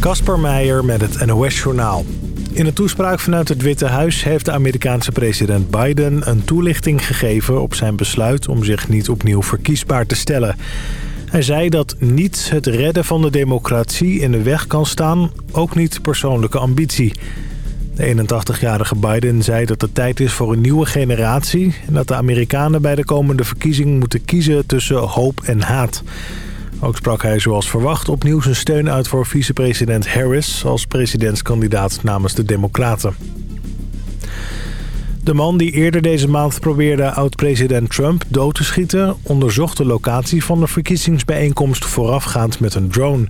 Kasper Meijer met het NOS-journaal. In een toespraak vanuit het Witte Huis heeft de Amerikaanse president Biden een toelichting gegeven op zijn besluit om zich niet opnieuw verkiesbaar te stellen. Hij zei dat niets het redden van de democratie in de weg kan staan, ook niet persoonlijke ambitie. De 81-jarige Biden zei dat het tijd is voor een nieuwe generatie... en dat de Amerikanen bij de komende verkiezing moeten kiezen tussen hoop en haat. Ook sprak hij zoals verwacht opnieuw zijn steun uit voor vicepresident Harris... als presidentskandidaat namens de Democraten. De man die eerder deze maand probeerde oud-president Trump dood te schieten... onderzocht de locatie van de verkiezingsbijeenkomst voorafgaand met een drone.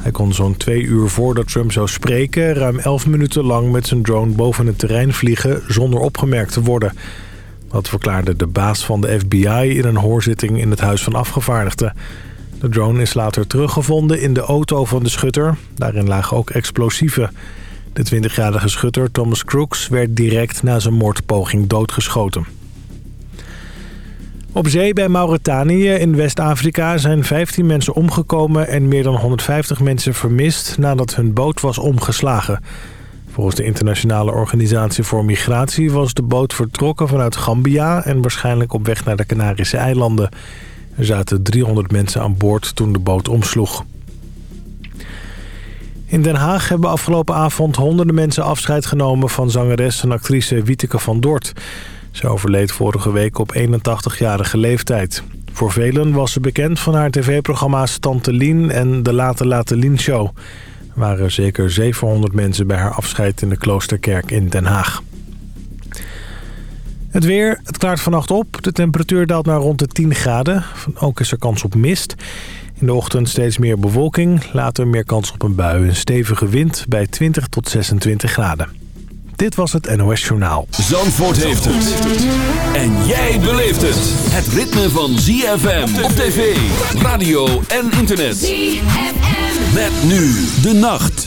Hij kon zo'n twee uur voordat Trump zou spreken... ruim elf minuten lang met zijn drone boven het terrein vliegen zonder opgemerkt te worden. Dat verklaarde de baas van de FBI in een hoorzitting in het Huis van Afgevaardigden. De drone is later teruggevonden in de auto van de schutter. Daarin lagen ook explosieven. De 20-jarige schutter Thomas Crooks werd direct na zijn moordpoging doodgeschoten. Op zee bij Mauritanië in West-Afrika zijn 15 mensen omgekomen... en meer dan 150 mensen vermist nadat hun boot was omgeslagen. Volgens de Internationale Organisatie voor Migratie was de boot vertrokken vanuit Gambia... en waarschijnlijk op weg naar de Canarische eilanden. Er zaten 300 mensen aan boord toen de boot omsloeg. In Den Haag hebben afgelopen avond honderden mensen afscheid genomen... van zangeres en actrice Wieteke van Dort. Ze overleed vorige week op 81-jarige leeftijd. Voor velen was ze bekend van haar tv-programma's Tante Lien en De Late Late Lien Show. Er waren zeker 700 mensen bij haar afscheid in de Kloosterkerk in Den Haag. Het weer, het klaart vannacht op. De temperatuur daalt naar rond de 10 graden. Ook is er kans op mist. In de ochtend steeds meer bewolking. Later meer kans op een bui. Een stevige wind bij 20 tot 26 graden. Dit was het NOS Journaal. Zandvoort heeft het. En jij beleeft het. Het ritme van ZFM op tv, radio en internet. ZFM. Met nu de nacht.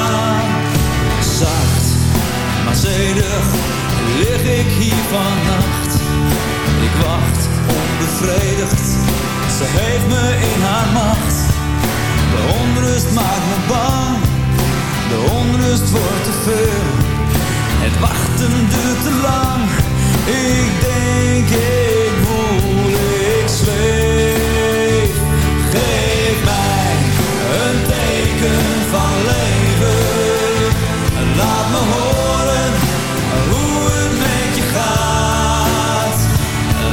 Ik hier vannacht. Ik wacht onbevredigd, ze heeft me in haar macht. De onrust maakt me bang, de onrust wordt te veel. Het wachten duurt te lang, ik denk ik voel, ik zweef. Geef mij een teken van leven, laat me horen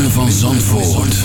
Van Zandvoort.